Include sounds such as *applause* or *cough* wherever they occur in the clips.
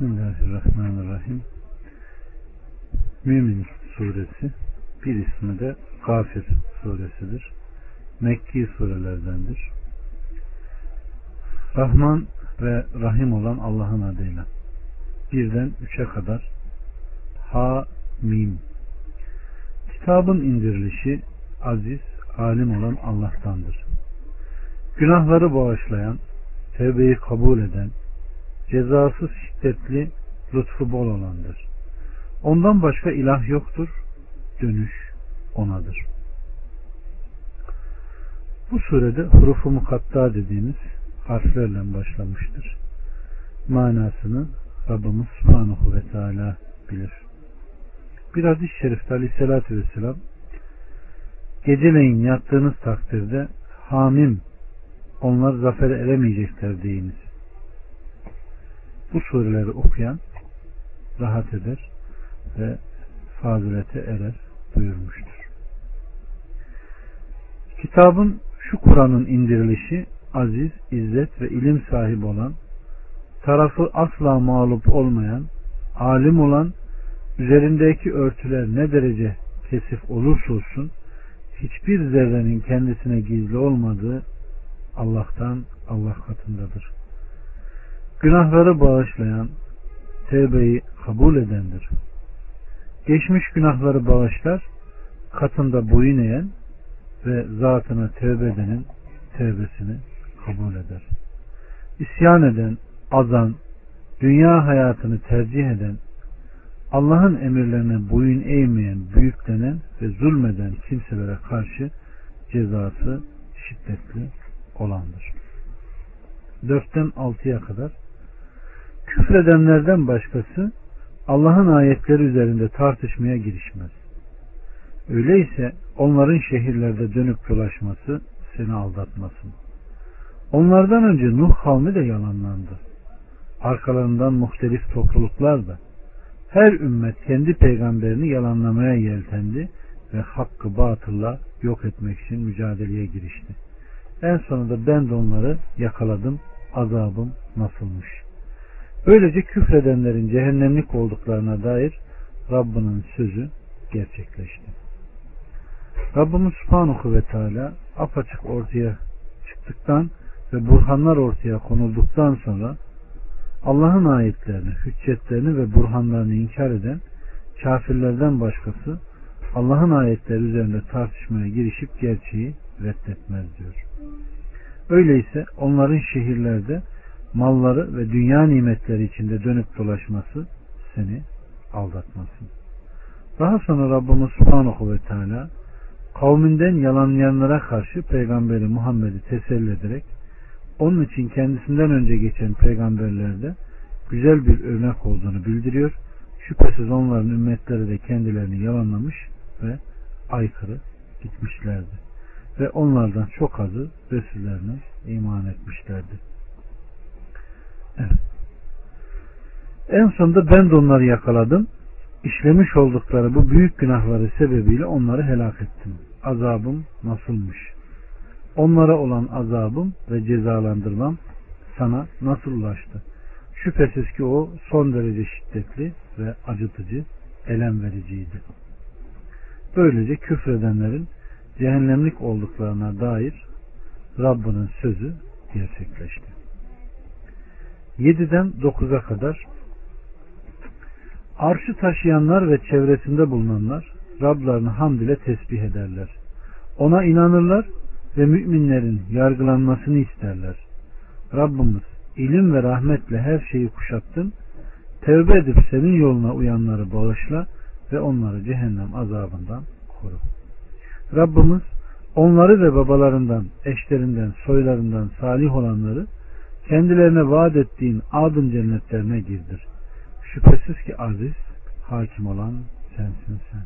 Bismillahirrahmanirrahim. Mümin suresi bir ismi de Gafir suresidir. Mekki surelerdendir. Rahman ve Rahim olan Allah'ın adıyla. Birden üçe kadar Ha Mim. Kitabın indirilişi aziz, alim olan Allah'tandır. Günahları bağışlayan, tevbeyi kabul eden, cezası şiddetli, lütfu bol olandır. Ondan başka ilah yoktur, dönüş onadır. Bu surede hurufu mukatta dediğimiz harflerle başlamıştır. Manasını Rabbimiz Subhanahu ve Teala bilir. Bir hadis-i şerifte aleyhissalatü vesselam geceleyin yattığınız takdirde hamim onlar zafere eremeyecekler deyiniz. Bu sureleri okuyan rahat eder ve fazilete erer buyurmuştur. Kitabın şu Kur'an'ın indirilişi aziz, izzet ve ilim sahibi olan, tarafı asla mağlup olmayan, alim olan, üzerindeki örtüler ne derece kesif olursa olsun, hiçbir zerrenin kendisine gizli olmadığı Allah'tan Allah katındadır. Günahları bağışlayan, tevbeyi kabul edendir. Geçmiş günahları bağışlar, katında boyun eğen ve zatına tevbe edenin tevbesini kabul eder. İsyan eden, azan, dünya hayatını tercih eden, Allah'ın emirlerine boyun eğmeyen, büyüklenen ve zulmeden kimselere karşı cezası şiddetli olandır. 4'ten 6'ya kadar küfredenlerden başkası Allah'ın ayetleri üzerinde tartışmaya girişmez. Öyleyse onların şehirlerde dönüp dolaşması seni aldatmasın. Onlardan önce Nuh kavmi de yalanlandı. Arkalarından muhtelif topluluklar da her ümmet kendi peygamberini yalanlamaya yeltendi ve hakkı batılla yok etmek için mücadeleye girişti. En sonunda ben de onları yakaladım. Azabım nasılmış. Böylece küfredenlerin cehennemlik olduklarına dair Rabbinin sözü gerçekleşti. Rabbimiz Subhanahu ve Teala apaçık ortaya çıktıktan ve burhanlar ortaya konulduktan sonra Allah'ın ayetlerini, hüccetlerini ve burhanlarını inkar eden kafirlerden başkası Allah'ın ayetleri üzerinde tartışmaya girişip gerçeği reddetmez diyor. Öyleyse onların şehirlerde malları ve dünya nimetleri içinde dönüp dolaşması seni aldatmasın. Daha sonra Rabbimiz Subhanahu ve Teala kavminden yalanlayanlara karşı Peygamberi Muhammed'i teselli ederek onun için kendisinden önce geçen peygamberlerde güzel bir örnek olduğunu bildiriyor. Şüphesiz onların ümmetleri de kendilerini yalanlamış ve aykırı gitmişlerdi. Ve onlardan çok azı Resullerine iman etmişlerdi. Evet. En sonunda ben de onları yakaladım. İşlemiş oldukları bu büyük günahları sebebiyle onları helak ettim. Azabım nasılmış? Onlara olan azabım ve cezalandırmam sana nasıl ulaştı? Şüphesiz ki o son derece şiddetli ve acıtıcı, elem vericiydi. Böylece küfredenlerin cehennemlik olduklarına dair Rabbinin sözü gerçekleşti. 7'den 9'a kadar arşı taşıyanlar ve çevresinde bulunanlar Rablarını hamd ile tesbih ederler. Ona inanırlar ve müminlerin yargılanmasını isterler. Rabbimiz ilim ve rahmetle her şeyi kuşattın. Tevbe edip senin yoluna uyanları bağışla ve onları cehennem azabından koru. Rabbimiz onları ve babalarından, eşlerinden, soylarından salih olanları kendilerine vaat ettiğin adın cennetlerine girdir. Şüphesiz ki aziz, hakim olan sensin sen.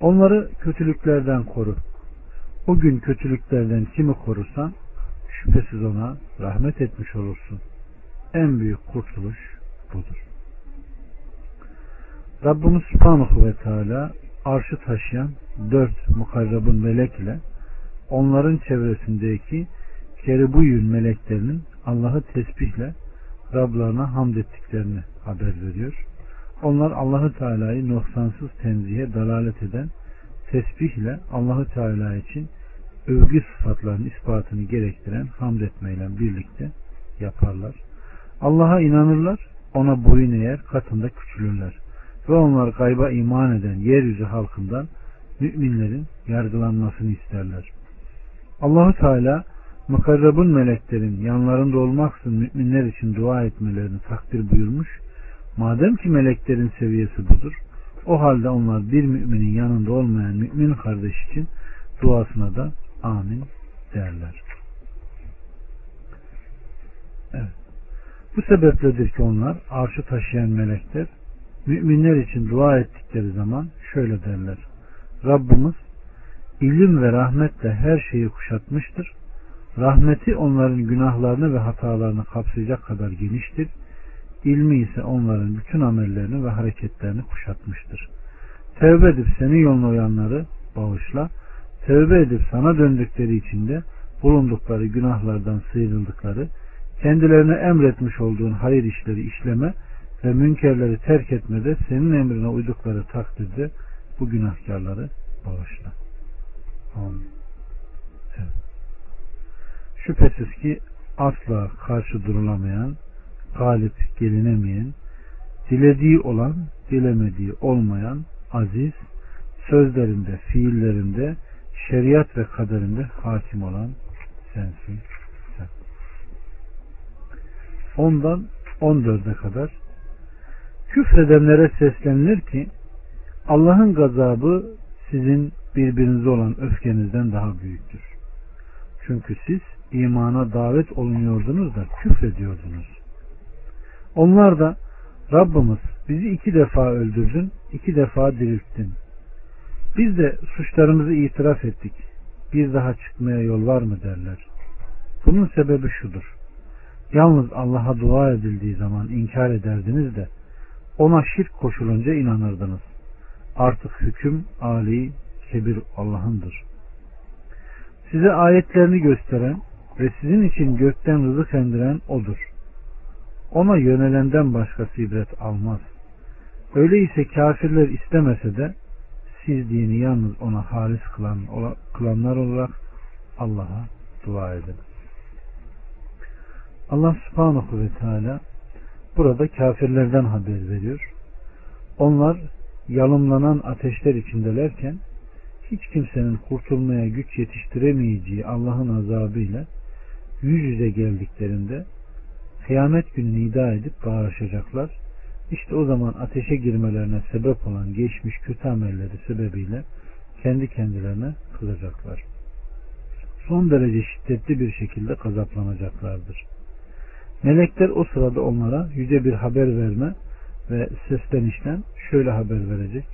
Onları kötülüklerden koru. O gün kötülüklerden kimi korursan şüphesiz ona rahmet etmiş olursun. En büyük kurtuluş budur. Rabbimiz Subhanahu ve Teala arşı taşıyan dört mukarrabın melek ile onların çevresindeki keribuyun meleklerinin Allah'ı tesbihle Rablarına hamd ettiklerini haber veriyor. Onlar Allahü Teala'yı noksansız tenzihe dalalet eden tesbihle Allahü Teala için övgü sıfatlarının ispatını gerektiren hamd etmeyle birlikte yaparlar. Allah'a inanırlar, ona boyun eğer, katında küçülürler. Ve onlar gayba iman eden yeryüzü halkından müminlerin yargılanmasını isterler. Allahu Teala mukarrabın meleklerin yanlarında olmaksın müminler için dua etmelerini takdir buyurmuş. Madem ki meleklerin seviyesi budur, o halde onlar bir müminin yanında olmayan mümin kardeş için duasına da amin derler. Evet. Bu sebepledir ki onlar arşı taşıyan melekler müminler için dua ettikleri zaman şöyle derler. Rabbimiz ilim ve rahmetle her şeyi kuşatmıştır. Rahmeti onların günahlarını ve hatalarını kapsayacak kadar geniştir. İlmi ise onların bütün amellerini ve hareketlerini kuşatmıştır. Tevbe edip seni yoluna uyanları bağışla. Tevbe edip sana döndükleri için de bulundukları günahlardan sıyrıldıkları, kendilerine emretmiş olduğun hayır işleri işleme ve münkerleri terk etmede senin emrine uydukları takdirde bu günahkarları bağışla. Amin. Şüphesiz ki asla karşı durulamayan, galip gelinemeyen, dilediği olan, dilemediği olmayan, aziz, sözlerinde, fiillerinde, şeriat ve kaderinde hakim olan sensin. Sen. Ondan 14'e kadar küfredenlere seslenilir ki Allah'ın gazabı sizin birbirinize olan öfkenizden daha büyüktür. Çünkü siz imana davet olunuyordunuz da küfrediyordunuz. Onlar da Rabbimiz bizi iki defa öldürdün, iki defa dirilttin. Biz de suçlarımızı itiraf ettik. Bir daha çıkmaya yol var mı derler. Bunun sebebi şudur. Yalnız Allah'a dua edildiği zaman inkar ederdiniz de ona şirk koşulunca inanırdınız. Artık hüküm Ali, kebir Allah'ındır. Size ayetlerini gösteren ve sizin için gökten rızık indiren O'dur. Ona yönelenden başkası ibret almaz. Öyleyse kafirler istemese de siz dini yalnız ona halis kılan, kılanlar olarak Allah'a dua edin. Allah subhanahu ve teala burada kafirlerden haber veriyor. Onlar yalımlanan ateşler içindelerken hiç kimsenin kurtulmaya güç yetiştiremeyeceği Allah'ın azabıyla yüz yüze geldiklerinde kıyamet günü nida edip bağırışacaklar. İşte o zaman ateşe girmelerine sebep olan geçmiş kötü amelleri sebebiyle kendi kendilerine kızacaklar. Son derece şiddetli bir şekilde gazaplanacaklardır. Melekler o sırada onlara yüce bir haber verme ve seslenişten şöyle haber verecek.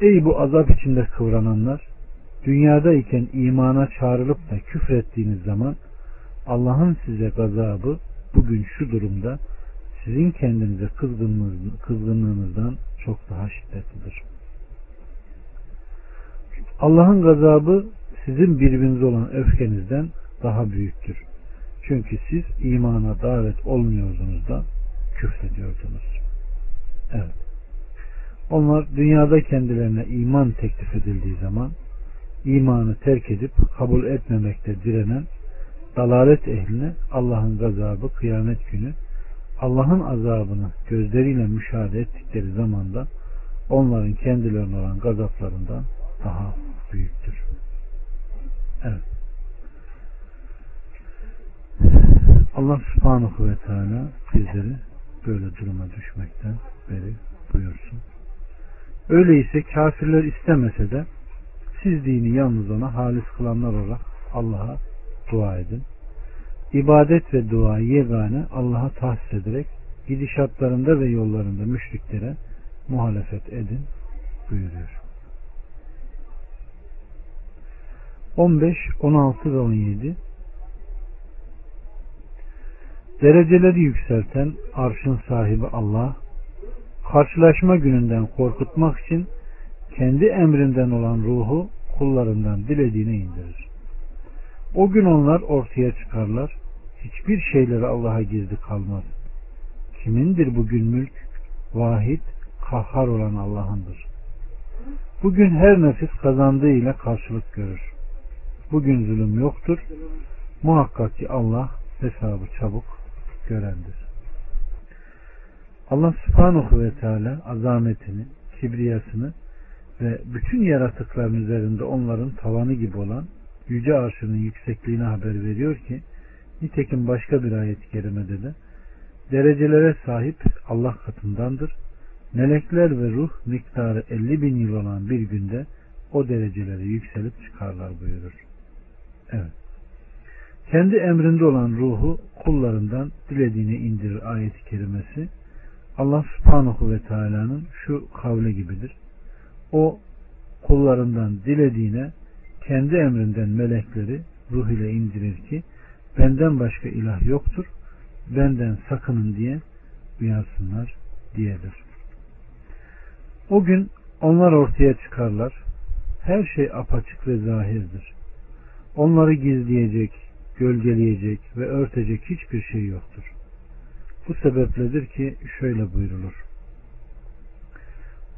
Ey bu azap içinde kıvrananlar! Dünyadayken imana çağrılıp da küfrettiğiniz zaman Allah'ın size gazabı bugün şu durumda sizin kendinize kızgınlığınız, kızgınlığınızdan çok daha şiddetlidir. Allah'ın gazabı sizin birbirinize olan öfkenizden daha büyüktür. Çünkü siz imana davet olmuyordunuz da küfrediyordunuz. Evet. Onlar dünyada kendilerine iman teklif edildiği zaman imanı terk edip kabul etmemekte direnen dalalet ehline Allah'ın gazabı kıyamet günü Allah'ın azabını gözleriyle müşahede ettikleri zamanda onların kendilerine olan gazaplarından daha büyüktür. Evet. Allah subhanahu ve teala bizleri böyle duruma düşmekten beri buyursun. Öyleyse kafirler istemese de siz dini yalnız ona halis kılanlar olarak Allah'a dua edin. İbadet ve duayı yegane Allah'a tahsis ederek gidişatlarında ve yollarında müşriklere muhalefet edin buyuruyor. 15, 16 ve 17 Dereceleri yükselten arşın sahibi Allah karşılaşma gününden korkutmak için kendi emrinden olan ruhu kullarından dilediğine indirir. O gün onlar ortaya çıkarlar. hiçbir şeyleri Allah'a gizli kalmaz. Kimindir bugün mülk? Vahid, kahhar olan Allah'ındır. Bugün her nefis kazandığıyla karşılık görür. Bugün zulüm yoktur. Muhakkak ki Allah hesabı çabuk görendir. Allah subhanahu ve teala azametini, kibriyasını ve bütün yaratıkların üzerinde onların tavanı gibi olan yüce arşının yüksekliğine haber veriyor ki nitekim başka bir ayet-i kerimede de derecelere sahip Allah katındandır. Melekler ve ruh miktarı 50 bin yıl olan bir günde o derecelere yükselip çıkarlar buyurur. Evet. Kendi emrinde olan ruhu kullarından dilediğine indirir ayet-i kerimesi Allah subhanahu ve teala'nın şu kavle gibidir. O kullarından dilediğine kendi emrinden melekleri ruh ile indirir ki benden başka ilah yoktur benden sakının diye uyansınlar diyedir. O gün onlar ortaya çıkarlar. Her şey apaçık ve zahirdir. Onları gizleyecek, gölgeleyecek ve örtecek hiçbir şey yoktur. Bu sebepledir ki şöyle buyrulur.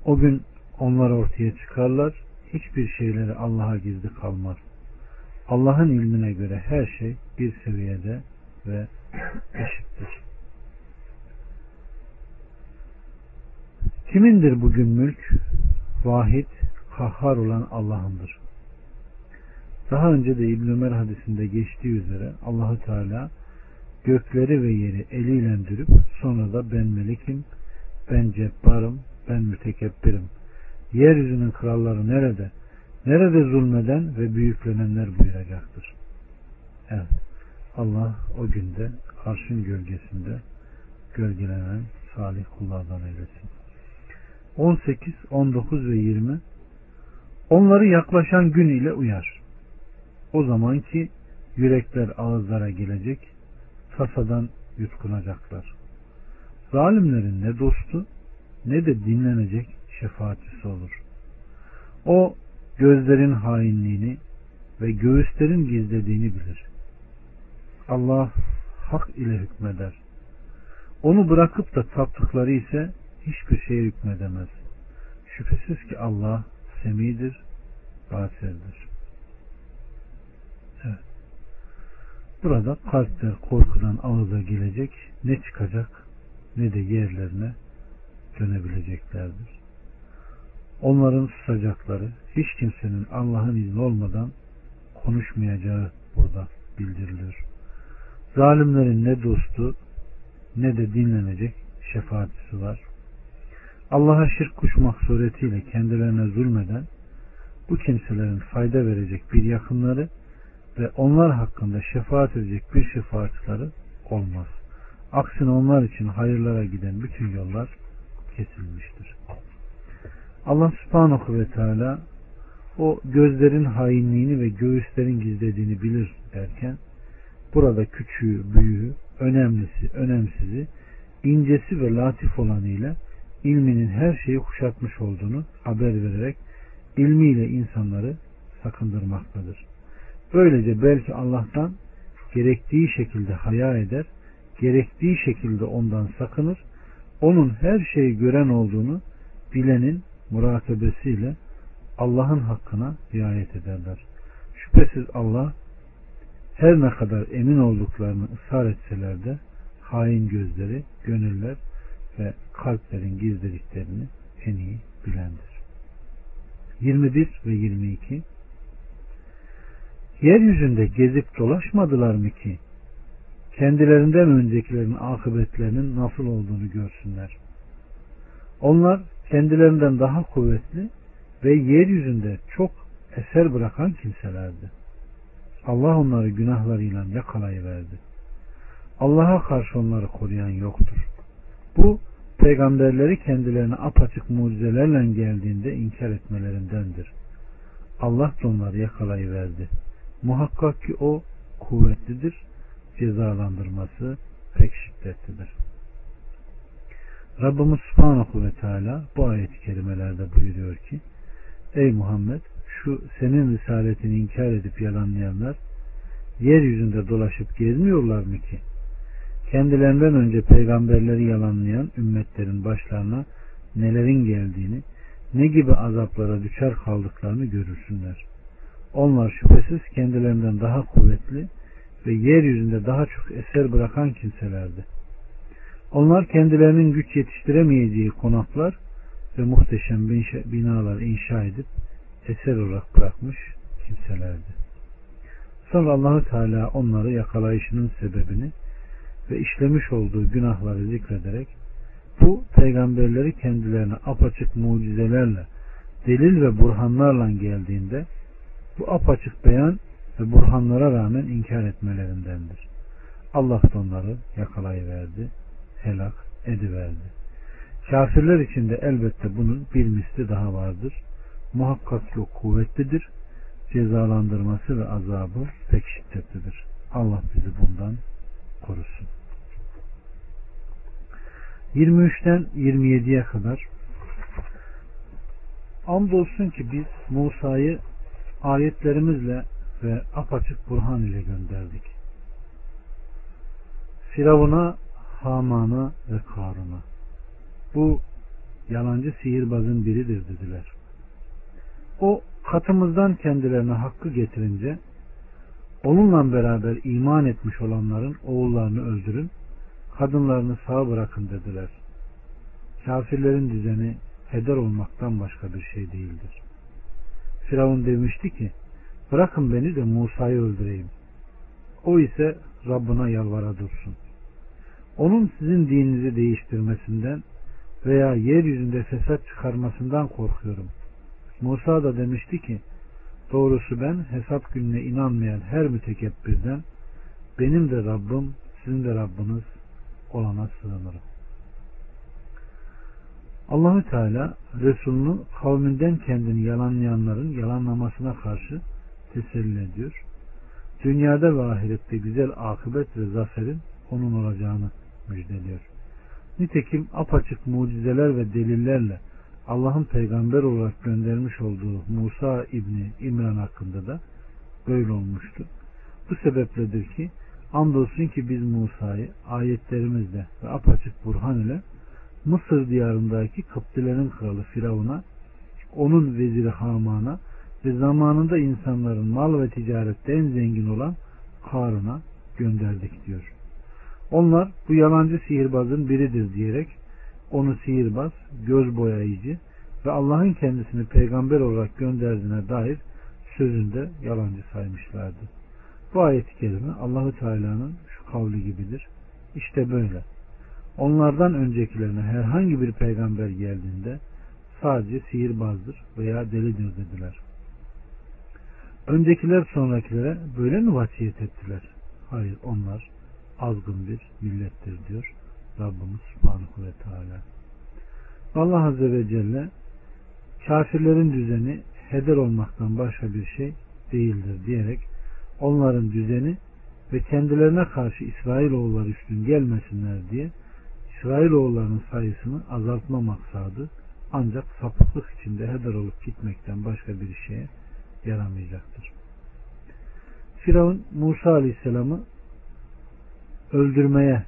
O gün onlar ortaya çıkarlar, hiçbir şeyleri Allah'a gizli kalmaz. Allah'ın ilmine göre her şey bir seviyede ve eşittir. Kimindir bugün mülk? Vahid, kahhar olan Allah'ındır. Daha önce de İbn Ömer hadisinde geçtiği üzere Allahu Teala gökleri ve yeri eliyle dürüp sonra da ben melikim, ben cebbarım, ben mütekebbirim. Yeryüzünün kralları nerede? Nerede zulmeden ve büyüklenenler buyuracaktır. Evet. Allah o günde arşın gölgesinde gölgelenen salih kullardan eylesin. 18, 19 ve 20 Onları yaklaşan gün ile uyar. O zaman ki yürekler ağızlara gelecek, tasadan yutkunacaklar. Zalimlerin ne dostu ne de dinlenecek şefaatçisi olur. O gözlerin hainliğini ve göğüslerin gizlediğini bilir. Allah hak ile hükmeder. Onu bırakıp da taptıkları ise hiçbir şeye hükmedemez. Şüphesiz ki Allah semidir, basirdir. Evet. Burada kalpler korkudan ağıza gelecek, ne çıkacak ne de yerlerine dönebileceklerdir. Onların susacakları, hiç kimsenin Allah'ın izni olmadan konuşmayacağı burada bildirilir. Zalimlerin ne dostu ne de dinlenecek şefaatçisi var. Allah'a şirk kuşmak suretiyle kendilerine zulmeden bu kimselerin fayda verecek bir yakınları ve onlar hakkında şefaat edecek bir şefaatçileri olmaz. Aksine onlar için hayırlara giden bütün yollar kesilmiştir. Allah subhanahu ve teala o gözlerin hainliğini ve göğüslerin gizlediğini bilir derken burada küçüğü, büyüğü, önemlisi, önemsizi, incesi ve latif olanıyla ilminin her şeyi kuşatmış olduğunu haber vererek ilmiyle insanları sakındırmaktadır. Böylece belki Allah'tan gerektiği şekilde haya eder, gerektiği şekilde ondan sakınır, onun her şeyi gören olduğunu bilenin murakebesiyle Allah'ın hakkına riayet ederler. Şüphesiz Allah her ne kadar emin olduklarını ısrar etseler de hain gözleri, gönüller ve kalplerin gizlediklerini en iyi bilendir. 21 ve 22 Yeryüzünde gezip dolaşmadılar mı ki kendilerinden öncekilerin akıbetlerinin nasıl olduğunu görsünler. Onlar kendilerinden daha kuvvetli ve yeryüzünde çok eser bırakan kimselerdi. Allah onları günahlarıyla yakalayıverdi. Allah'a karşı onları koruyan yoktur. Bu peygamberleri kendilerine apaçık mucizelerle geldiğinde inkar etmelerindendir. Allah da onları yakalayıverdi. Muhakkak ki o kuvvetlidir, cezalandırması pek şiddetlidir. Rabbimiz Subhanahu ve Teala bu ayet-i kerimelerde buyuruyor ki Ey Muhammed şu senin risaletini inkar edip yalanlayanlar yeryüzünde dolaşıp gezmiyorlar mı ki? Kendilerinden önce peygamberleri yalanlayan ümmetlerin başlarına nelerin geldiğini, ne gibi azaplara düşer kaldıklarını görürsünler. Onlar şüphesiz kendilerinden daha kuvvetli ve yeryüzünde daha çok eser bırakan kimselerdi. Onlar kendilerinin güç yetiştiremeyeceği konaklar ve muhteşem binalar inşa edip eser olarak bırakmış kimselerdi. Sonra Allahü Teala onları yakalayışının sebebini ve işlemiş olduğu günahları zikrederek bu peygamberleri kendilerine apaçık mucizelerle delil ve burhanlarla geldiğinde bu apaçık beyan ve burhanlara rağmen inkar etmelerindendir. Allah onları yakalayıverdi, helak ediverdi. Kafirler için de elbette bunun bir misli daha vardır. Muhakkak çok kuvvetlidir. Cezalandırması ve azabı pek şiddetlidir. Allah bizi bundan korusun. 23'ten 27'ye kadar Andolsun ki biz Musa'yı ayetlerimizle ve apaçık burhan ile gönderdik. Firavun'a, Haman'a ve Karun'a. Bu yalancı sihirbazın biridir dediler. O katımızdan kendilerine hakkı getirince onunla beraber iman etmiş olanların oğullarını öldürün, kadınlarını sağ bırakın dediler. Kafirlerin düzeni heder olmaktan başka bir şey değildir. Firavun demişti ki, bırakın beni de Musa'yı öldüreyim. O ise Rabbına yalvara dursun. Onun sizin dininizi değiştirmesinden veya yeryüzünde fesat çıkarmasından korkuyorum. Musa da demişti ki doğrusu ben hesap gününe inanmayan her mütekebbirden benim de Rabbim sizin de Rabbiniz olana sığınırım. Allahü Teala Resulünü kavminden kendini yalanlayanların yalanlamasına karşı teselli ediyor. Dünyada ve ahirette güzel akıbet ve zaferin onun olacağını müjdeliyor. Nitekim apaçık mucizeler ve delillerle Allah'ın peygamber olarak göndermiş olduğu Musa İbni İmran hakkında da böyle olmuştu. Bu sebepledir ki andolsun ki biz Musa'yı ayetlerimizle ve apaçık burhan ile Mısır diyarındaki Kıptilerin kralı Firavun'a, onun veziri Haman'a ve zamanında insanların mal ve ticarette en zengin olan Karun'a gönderdik diyor. Onlar bu yalancı sihirbazın biridir diyerek onu sihirbaz, göz boyayıcı ve Allah'ın kendisini peygamber olarak gönderdiğine dair sözünde yalancı saymışlardı. Bu ayet-i kerime Allahu Teala'nın şu kavli gibidir. İşte böyle. Onlardan öncekilerine herhangi bir peygamber geldiğinde sadece sihirbazdır veya delidir dediler. Öncekiler sonrakilere böyle mi vasiyet ettiler? Hayır onlar azgın bir millettir diyor Rabbimiz Subhanahu ve Teala. Allah Azze ve Celle kafirlerin düzeni heder olmaktan başka bir şey değildir diyerek onların düzeni ve kendilerine karşı İsrailoğulları üstün gelmesinler diye İsrailoğullarının sayısını azaltma maksadı ancak sapıklık içinde heder olup gitmekten başka bir şeye yaramayacaktır. Firavun Musa Aleyhisselam'ı öldürmeye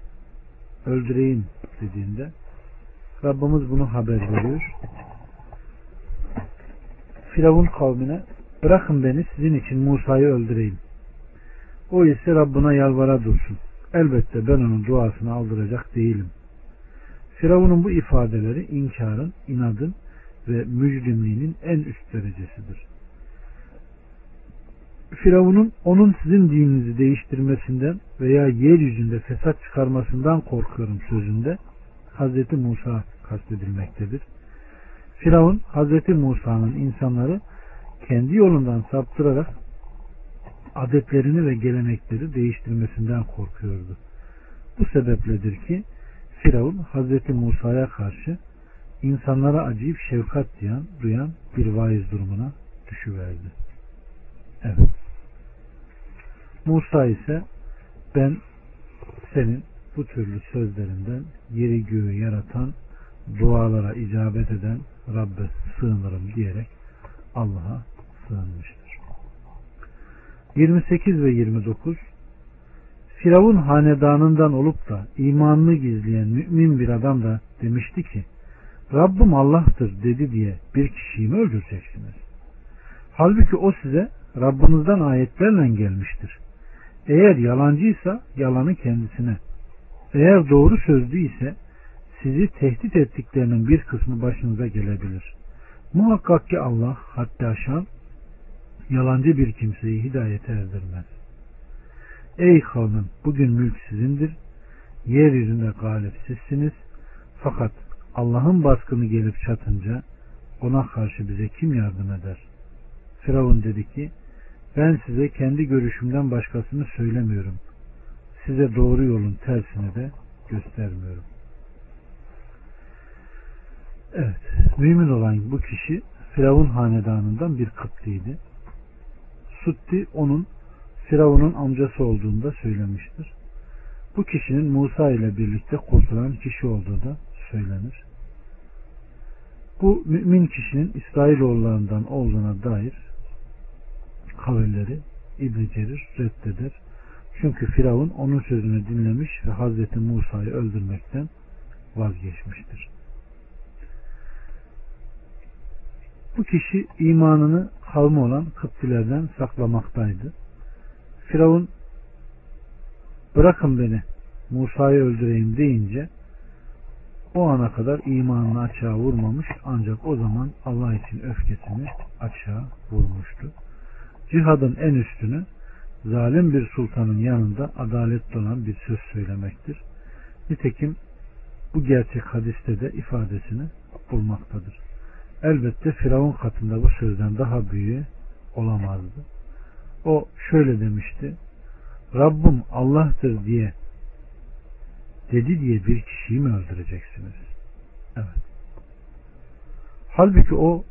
öldüreyim dediğinde Rabbimiz bunu haber veriyor. Firavun kavmine bırakın beni sizin için Musa'yı öldüreyim. O ise Rabbına yalvara dursun. Elbette ben onun duasını aldıracak değilim. Firavun'un bu ifadeleri inkarın, inadın ve mücrimliğinin en üst derecesidir. Firavun'un onun sizin dininizi değiştirmesinden veya yeryüzünde fesat çıkarmasından korkuyorum sözünde Hz. Musa kastedilmektedir. Firavun Hz. Musa'nın insanları kendi yolundan saptırarak adetlerini ve gelenekleri değiştirmesinden korkuyordu. Bu sebepledir ki Firavun Hz. Musa'ya karşı insanlara acıyıp şefkat duyan, duyan bir vaiz durumuna düşüverdi. Evet. Musa ise ben senin bu türlü sözlerinden yeri göğü yaratan, dualara icabet eden Rabbe sığınırım diyerek Allah'a sığınmıştır. 28 ve 29 Firavun hanedanından olup da imanını gizleyen mümin bir adam da demişti ki Rabbim Allah'tır dedi diye bir kişiyi mi öldüreceksiniz? Halbuki o size Rabbinizden ayetlerle gelmiştir. Eğer yalancıysa yalanı kendisine. Eğer doğru sözlü ise sizi tehdit ettiklerinin bir kısmı başınıza gelebilir. Muhakkak ki Allah hatta şan yalancı bir kimseyi hidayete erdirmez. Ey kavmim bugün mülk sizindir. Yeryüzünde galip sizsiniz. Fakat Allah'ın baskını gelip çatınca ona karşı bize kim yardım eder? Firavun dedi ki ben size kendi görüşümden başkasını söylemiyorum. Size doğru yolun tersini de göstermiyorum. Evet, mümin olan bu kişi Firavun hanedanından bir Kıptiydi. Sutti onun Firavun'un amcası olduğunu da söylemiştir. Bu kişinin Musa ile birlikte kurtulan kişi olduğu da söylenir. Bu mümin kişinin İsrailoğullarından olduğuna dair kavilleri İbn Cerir reddeder. Çünkü Firavun onun sözünü dinlemiş ve Hazreti Musa'yı öldürmekten vazgeçmiştir. Bu kişi imanını kavmi olan Kıptilerden saklamaktaydı. Firavun bırakın beni Musa'yı öldüreyim deyince o ana kadar imanını açığa vurmamış ancak o zaman Allah için öfkesini açığa vurmuştu. Cihadın en üstünü zalim bir sultanın yanında adaletli olan bir söz söylemektir. Nitekim bu gerçek hadiste de ifadesini bulmaktadır. Elbette Firavun katında bu sözden daha büyüğü olamazdı. O şöyle demişti. Rabbim Allah'tır diye dedi diye bir kişiyi mi öldüreceksiniz? Evet. Halbuki o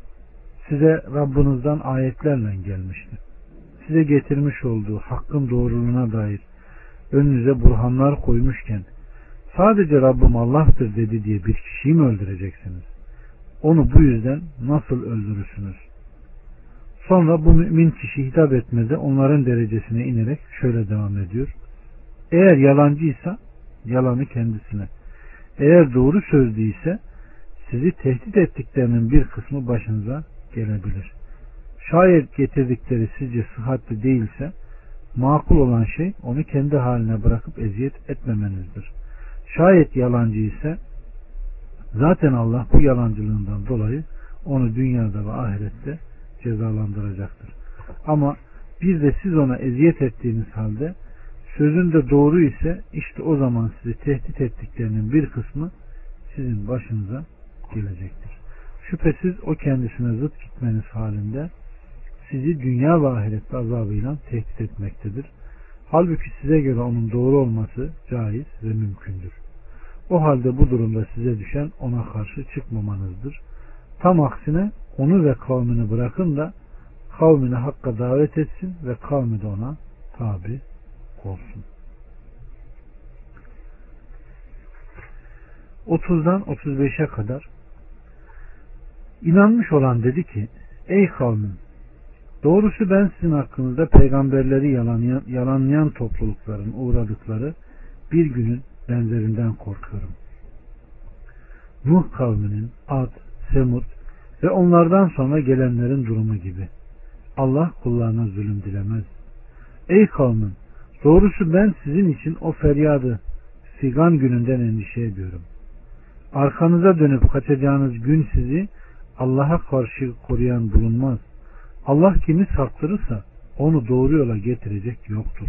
size Rabbinizden ayetlerle gelmişti. Size getirmiş olduğu hakkın doğruluğuna dair önünüze burhanlar koymuşken sadece Rabbim Allah'tır dedi diye bir kişiyi mi öldüreceksiniz? Onu bu yüzden nasıl öldürürsünüz? Sonra bu mümin kişi hitap etmede onların derecesine inerek şöyle devam ediyor. Eğer yalancıysa yalanı kendisine. Eğer doğru sözlüyse sizi tehdit ettiklerinin bir kısmı başınıza gelebilir. Şayet getirdikleri sizce sıhhatli değilse makul olan şey onu kendi haline bırakıp eziyet etmemenizdir. Şayet yalancı ise zaten Allah bu yalancılığından dolayı onu dünyada ve ahirette cezalandıracaktır. Ama bir de siz ona eziyet ettiğiniz halde sözünde doğru ise işte o zaman sizi tehdit ettiklerinin bir kısmı sizin başınıza gelecektir. Şüphesiz o kendisine zıt gitmeniz halinde sizi dünya ve ahirette azabıyla tehdit etmektedir. Halbuki size göre onun doğru olması caiz ve mümkündür. O halde bu durumda size düşen ona karşı çıkmamanızdır. Tam aksine onu ve kavmini bırakın da kavmini hakka davet etsin ve kavmi de ona tabi olsun. 30'dan 35'e kadar inanmış olan dedi ki ey kavmim doğrusu ben sizin hakkınızda peygamberleri yalanlayan, yalanlayan toplulukların uğradıkları bir günün benzerinden korkuyorum. Nuh kavminin Ad, Semud ve onlardan sonra gelenlerin durumu gibi. Allah kullarına zulüm dilemez. Ey kavmim Doğrusu ben sizin için o feryadı figan gününden endişe ediyorum. Arkanıza dönüp kaçacağınız gün sizi Allah'a karşı koruyan bulunmaz. Allah kimi saptırırsa onu doğru yola getirecek yoktur.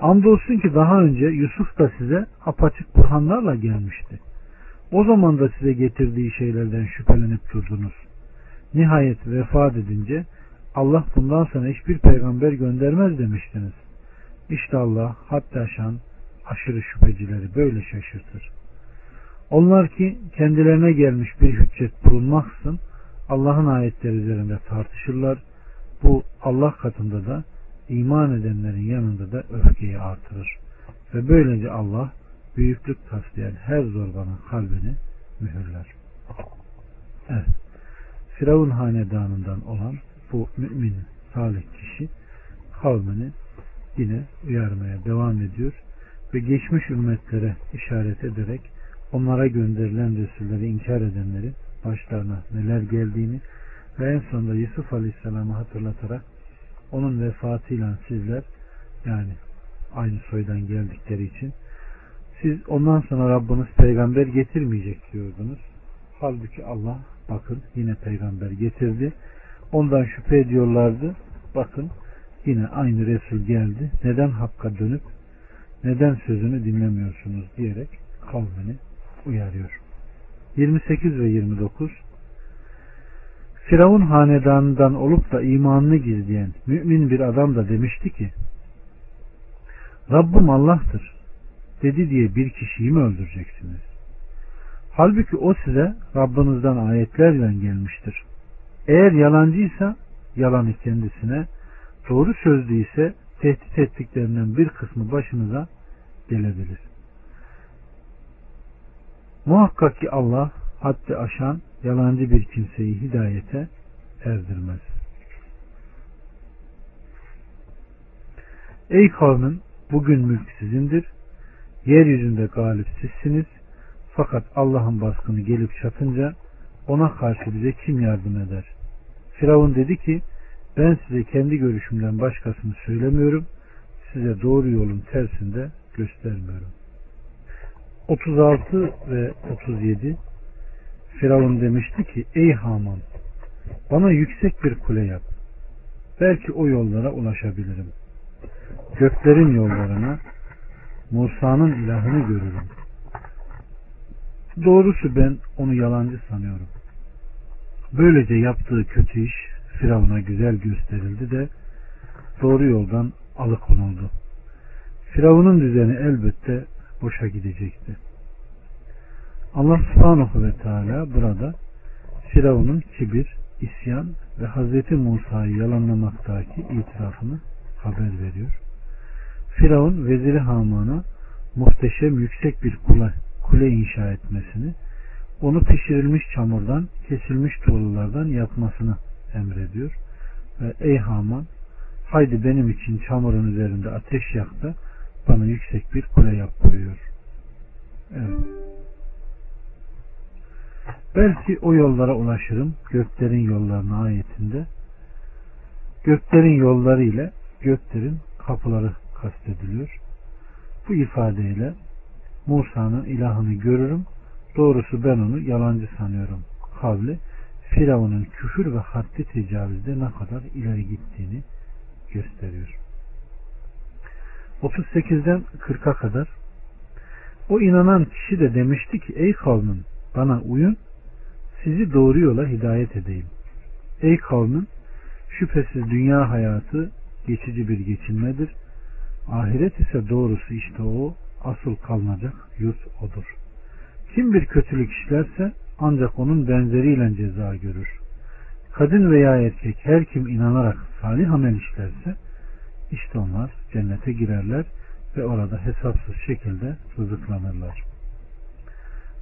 Andolsun ki daha önce Yusuf da size apaçık burhanlarla gelmişti. O zaman da size getirdiği şeylerden şüphelenip durdunuz. Nihayet vefat edince Allah bundan sonra hiçbir peygamber göndermez demiştiniz. İşte Allah hatta şan aşırı şüphecileri böyle şaşırtır. Onlar ki kendilerine gelmiş bir hüccet bulunmaksın Allah'ın ayetleri üzerinde tartışırlar. Bu Allah katında da iman edenlerin yanında da öfkeyi artırır. Ve böylece Allah büyüklük taslayan her zorbanın kalbini mühürler. Evet. Firavun hanedanından olan bu mümin salih kişi kavmini yine uyarmaya devam ediyor ve geçmiş ümmetlere işaret ederek onlara gönderilen Resulleri inkar edenlerin başlarına neler geldiğini ve en sonunda Yusuf Aleyhisselam'ı hatırlatarak onun vefatıyla sizler yani aynı soydan geldikleri için siz ondan sonra Rabbiniz peygamber getirmeyecek diyordunuz. Halbuki Allah bakın yine peygamber getirdi. Ondan şüphe ediyorlardı. Bakın yine aynı Resul geldi. Neden hakka dönüp neden sözünü dinlemiyorsunuz diyerek kavmini uyarıyor. 28 ve 29 Firavun hanedanından olup da imanını gizleyen mümin bir adam da demişti ki Rabbim Allah'tır dedi diye bir kişiyi mi öldüreceksiniz? Halbuki o size Rabbinizden ayetlerle gelmiştir. Eğer yalancıysa yalanı kendisine, doğru sözlü ise tehdit ettiklerinden bir kısmı başınıza gelebilir. Muhakkak ki Allah haddi aşan yalancı bir kimseyi hidayete erdirmez. Ey kavmin bugün mülk sizindir. Yeryüzünde galip sizsiniz. Fakat Allah'ın baskını gelip çatınca ona karşı bize kim yardım eder? Firavun dedi ki ben size kendi görüşümden başkasını söylemiyorum. Size doğru yolun tersinde göstermiyorum. 36 ve 37 Firavun demişti ki ey Haman bana yüksek bir kule yap. Belki o yollara ulaşabilirim. Göklerin yollarına Musa'nın ilahını görürüm. Doğrusu ben onu yalancı sanıyorum. Böylece yaptığı kötü iş Firavun'a güzel gösterildi de doğru yoldan alıkonuldu. Firavun'un düzeni elbette boşa gidecekti. Allah subhanahu ve teala burada Firavun'un kibir, isyan ve Hazreti Musa'yı yalanlamaktaki itirafını haber veriyor. Firavun veziri Haman'a muhteşem yüksek bir kule, kule inşa etmesini, onu pişirilmiş çamurdan, kesilmiş tuğlalardan yapmasını emrediyor. Ve ey Haman haydi benim için çamurun üzerinde ateş yak da bana yüksek bir kule yap. Evet. Belki o yollara ulaşırım göklerin yollarına ayetinde göklerin yolları ile göklerin kapıları kastediliyor. Bu ifadeyle Musa'nın ilahını görürüm. Doğrusu ben onu yalancı sanıyorum. Kavli Firavun'un küfür ve haddi tecavüzde ne kadar ileri gittiğini gösteriyor. 38'den 40'a kadar o inanan kişi de demişti ki ey kavmin bana uyun sizi doğru yola hidayet edeyim. Ey kavmin şüphesiz dünya hayatı geçici bir geçinmedir. Ahiret ise doğrusu işte o asıl kalınacak yurt odur. Kim bir kötülük işlerse ancak onun benzeriyle ceza görür. Kadın veya erkek her kim inanarak salih amel işlerse işte onlar cennete girerler ve orada hesapsız şekilde rızıklanırlar.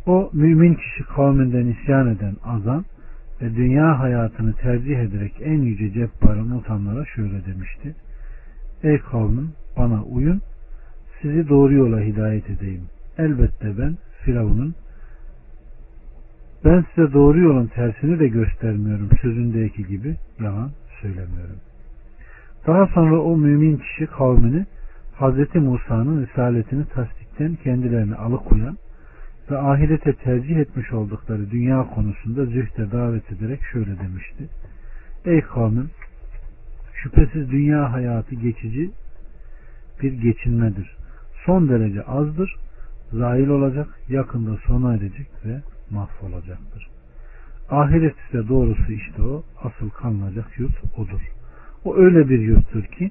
O mümin kişi kavminden isyan eden azan ve dünya hayatını tercih ederek en yüce cebbarı unutanlara şöyle demişti. Ey kavmim bana uyun sizi doğru yola hidayet edeyim. Elbette ben Firavun'un ben size doğru yolun tersini de göstermiyorum sözündeki gibi yalan söylemiyorum. Daha sonra o mümin kişi kavmini Hz. Musa'nın risaletini tasdikten kendilerini alıkoyan ve ahirete tercih etmiş oldukları dünya konusunda zühde davet ederek şöyle demişti. Ey kavmim şüphesiz dünya hayatı geçici bir geçinmedir. Son derece azdır, zahil olacak, yakında sona erecek ve mahvolacaktır. Ahiret ise doğrusu işte o, asıl kalınacak yurt odur. O öyle bir yurttur ki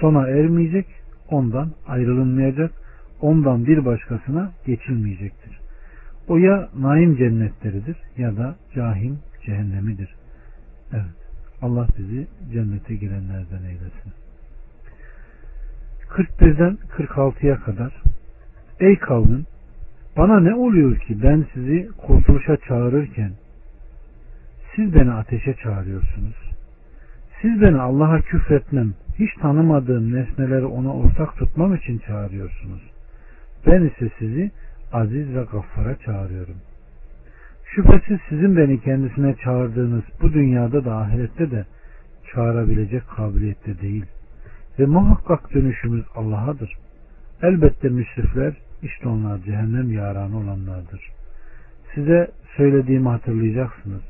sona ermeyecek, ondan ayrılınmayacak, ondan bir başkasına geçilmeyecektir. O ya naim cennetleridir ya da cahim cehennemidir. Evet. Allah bizi cennete girenlerden eylesin. 41'den 46'ya kadar Ey kavmin bana ne oluyor ki ben sizi kurtuluşa çağırırken siz beni ateşe çağırıyorsunuz. Siz beni Allah'a küfretmem, hiç tanımadığım nesneleri ona ortak tutmam için çağırıyorsunuz. Ben ise sizi aziz ve gaffara çağırıyorum. Şüphesiz sizin beni kendisine çağırdığınız bu dünyada da ahirette de çağırabilecek kabiliyette değil. Ve muhakkak dönüşümüz Allah'adır. Elbette müsrifler işte onlar cehennem yaranı olanlardır. Size söylediğimi hatırlayacaksınız.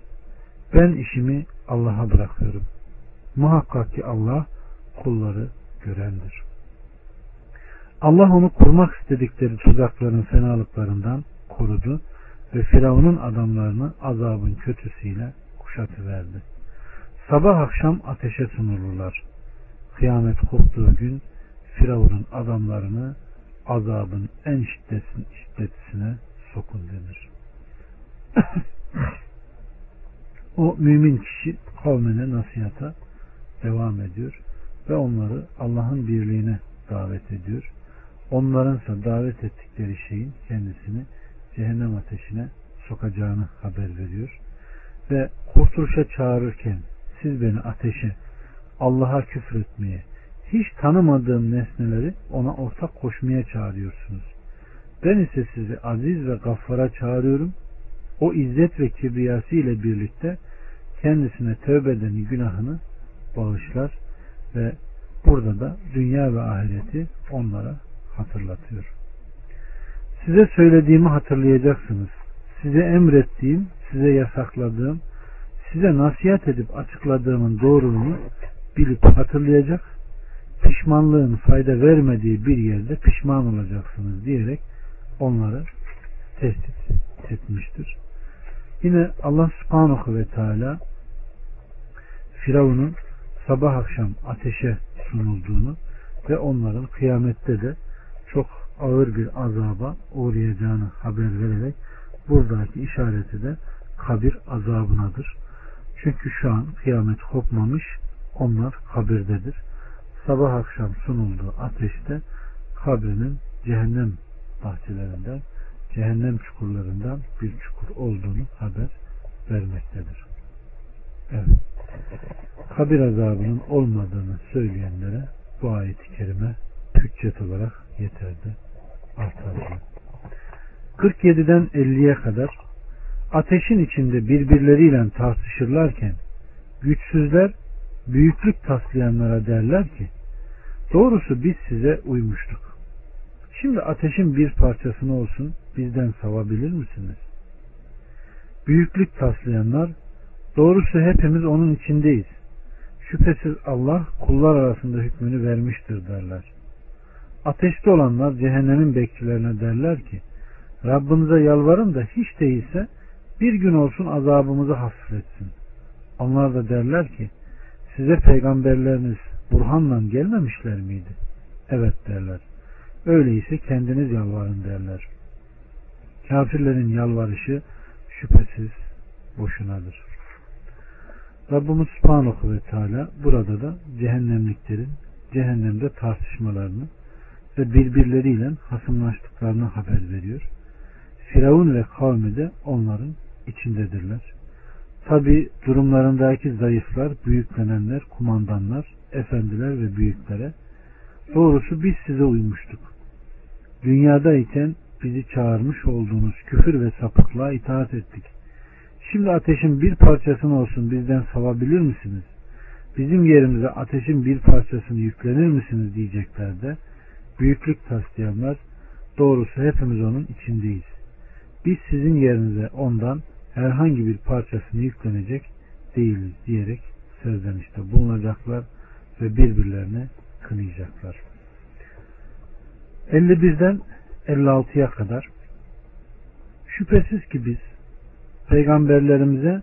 Ben işimi Allah'a bırakıyorum. Muhakkak ki Allah kulları görendir. Allah onu kurmak istedikleri tuzakların fenalıklarından korudu ve Firavun'un adamlarını azabın kötüsüyle kuşatıverdi. Sabah akşam ateşe sunulurlar. Kıyamet koptuğu gün Firavun'un adamlarını azabın en şiddetlisine sokun denir. *coughs* o mümin kişi kavmine nasihata devam ediyor ve onları Allah'ın birliğine davet ediyor. Onlarınsa davet ettikleri şeyin kendisini cehennem ateşine sokacağını haber veriyor. Ve kurtuluşa çağırırken siz beni ateşe, Allah'a küfür etmeye, hiç tanımadığım nesneleri ona ortak koşmaya çağırıyorsunuz. Ben ise sizi aziz ve gaffara çağırıyorum. O izzet ve kibriyası ile birlikte kendisine tövbe edeni günahını bağışlar ve burada da dünya ve ahireti onlara hatırlatıyor. Size söylediğimi hatırlayacaksınız. Size emrettiğim, size yasakladığım, size nasihat edip açıkladığımın doğruluğunu bilip hatırlayacak, pişmanlığın fayda vermediği bir yerde pişman olacaksınız diyerek onları tehdit etmiştir. Yine Allah subhanahu ve teala Firavun'un sabah akşam ateşe sunulduğunu ve onların kıyamette de çok ağır bir azaba uğrayacağını haber vererek buradaki işareti de kabir azabınadır. Çünkü şu an kıyamet kopmamış, onlar kabirdedir. Sabah akşam sunulduğu ateşte kabrinin cehennem bahçelerinden, cehennem çukurlarından bir çukur olduğunu haber vermektedir. Evet. Kabir azabının olmadığını söyleyenlere bu ayet-i kerime hüccet olarak yeterdi. Artar. 47'den 50'ye kadar ateşin içinde birbirleriyle tartışırlarken güçsüzler büyüklük taslayanlara derler ki doğrusu biz size uymuştuk. Şimdi ateşin bir parçasını olsun bizden savabilir misiniz? Büyüklük taslayanlar doğrusu hepimiz onun içindeyiz. Şüphesiz Allah kullar arasında hükmünü vermiştir derler. Ateşte olanlar cehennemin bekçilerine derler ki Rabbinize yalvarın da hiç değilse bir gün olsun azabımızı hafifletsin. Onlar da derler ki size peygamberleriniz burhanla gelmemişler miydi? Evet derler. Öyleyse kendiniz yalvarın derler. Kafirlerin yalvarışı şüphesiz boşunadır. Rabbimiz Subhanahu ve Teala burada da cehennemliklerin cehennemde tartışmalarını ve birbirleriyle hasımlaştıklarını haber veriyor. Firavun ve kavmi de onların içindedirler. Tabi durumlarındaki zayıflar, büyüklenenler, kumandanlar, efendiler ve büyüklere doğrusu biz size uymuştuk. Dünyadayken bizi çağırmış olduğunuz küfür ve sapıklığa itaat ettik. Şimdi ateşin bir parçasını olsun bizden savabilir misiniz? Bizim yerimize ateşin bir parçasını yüklenir misiniz diyecekler de büyüklük taslayanlar doğrusu hepimiz onun içindeyiz. Biz sizin yerinize ondan herhangi bir parçasını yüklenecek değiliz diyerek sözlenişte bulunacaklar ve birbirlerine kınayacaklar. 51'den 56'ya kadar şüphesiz ki biz peygamberlerimize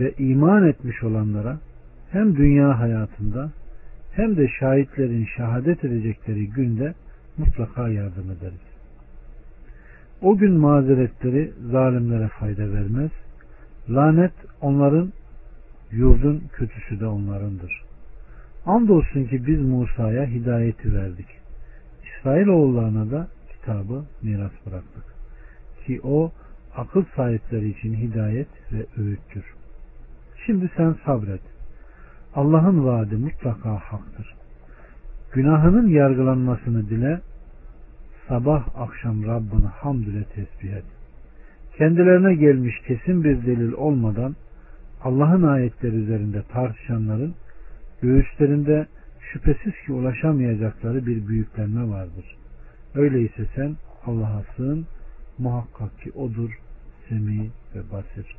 ve iman etmiş olanlara hem dünya hayatında hem de şahitlerin şehadet edecekleri günde mutlaka yardım ederiz. O gün mazeretleri zalimlere fayda vermez. Lanet onların yurdun kötüsü de onlarındır. Andolsun ki biz Musa'ya hidayeti verdik. İsrail oğullarına da kitabı miras bıraktık. Ki o akıl sahipleri için hidayet ve öğüttür. Şimdi sen sabret. Allah'ın vaadi mutlaka haktır. Günahının yargılanmasını dile, sabah akşam Rabbini hamd ile tesbih et. Kendilerine gelmiş kesin bir delil olmadan Allah'ın ayetleri üzerinde tartışanların göğüslerinde şüphesiz ki ulaşamayacakları bir büyüklenme vardır. Öyleyse sen Allah'a sığın, muhakkak ki O'dur, semi ve basir.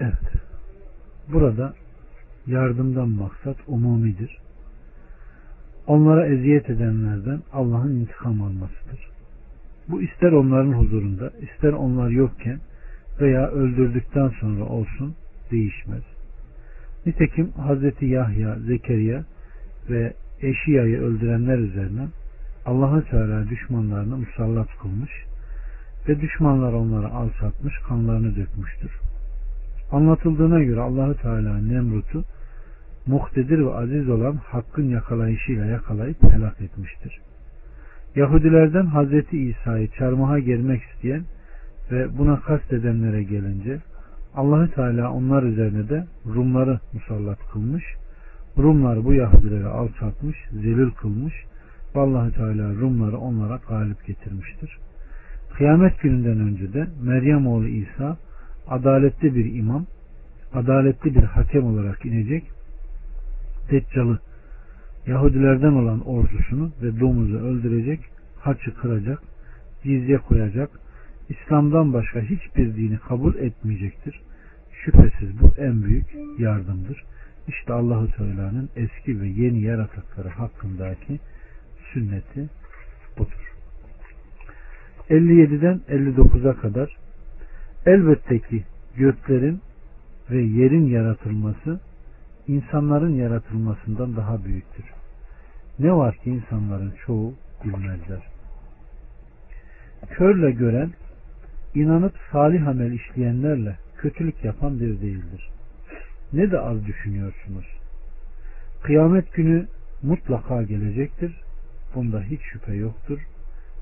Evet. Burada yardımdan maksat umumidir. Onlara eziyet edenlerden Allah'ın intikam almasıdır. Bu ister onların huzurunda, ister onlar yokken veya öldürdükten sonra olsun değişmez. Nitekim Hazreti Yahya, Zekeriya ve Eşiya'yı öldürenler üzerine Allah'ın Teala düşmanlarını musallat kılmış ve düşmanlar onları alçaltmış, kanlarını dökmüştür. Anlatıldığına göre Allahü Teala Nemrut'u muhtedir ve aziz olan hakkın yakalayışıyla yakalayıp helak etmiştir. Yahudilerden Hazreti İsa'yı çarmıha germek isteyen ve buna kastedenlere gelince Allahü Teala onlar üzerine de Rumları musallat kılmış. Rumlar bu Yahudileri alçaltmış, zelil kılmış. Vallahi Teala Rumları onlara galip getirmiştir. Kıyamet gününden önce de Meryem oğlu İsa adaletli bir imam, adaletli bir hakem olarak inecek. Deccalı Yahudilerden olan ordusunu ve domuzu öldürecek, haçı kıracak, cizye koyacak, İslam'dan başka hiçbir dini kabul etmeyecektir. Şüphesiz bu en büyük yardımdır. İşte Allahu Teala'nın eski ve yeni yaratıkları hakkındaki sünneti budur. 57'den 59'a kadar elbette ki göklerin ve yerin yaratılması insanların yaratılmasından daha büyüktür. Ne var ki insanların çoğu bilmezler. Körle gören, inanıp salih amel işleyenlerle kötülük yapan bir değildir. Ne de az düşünüyorsunuz. Kıyamet günü mutlaka gelecektir. Bunda hiç şüphe yoktur.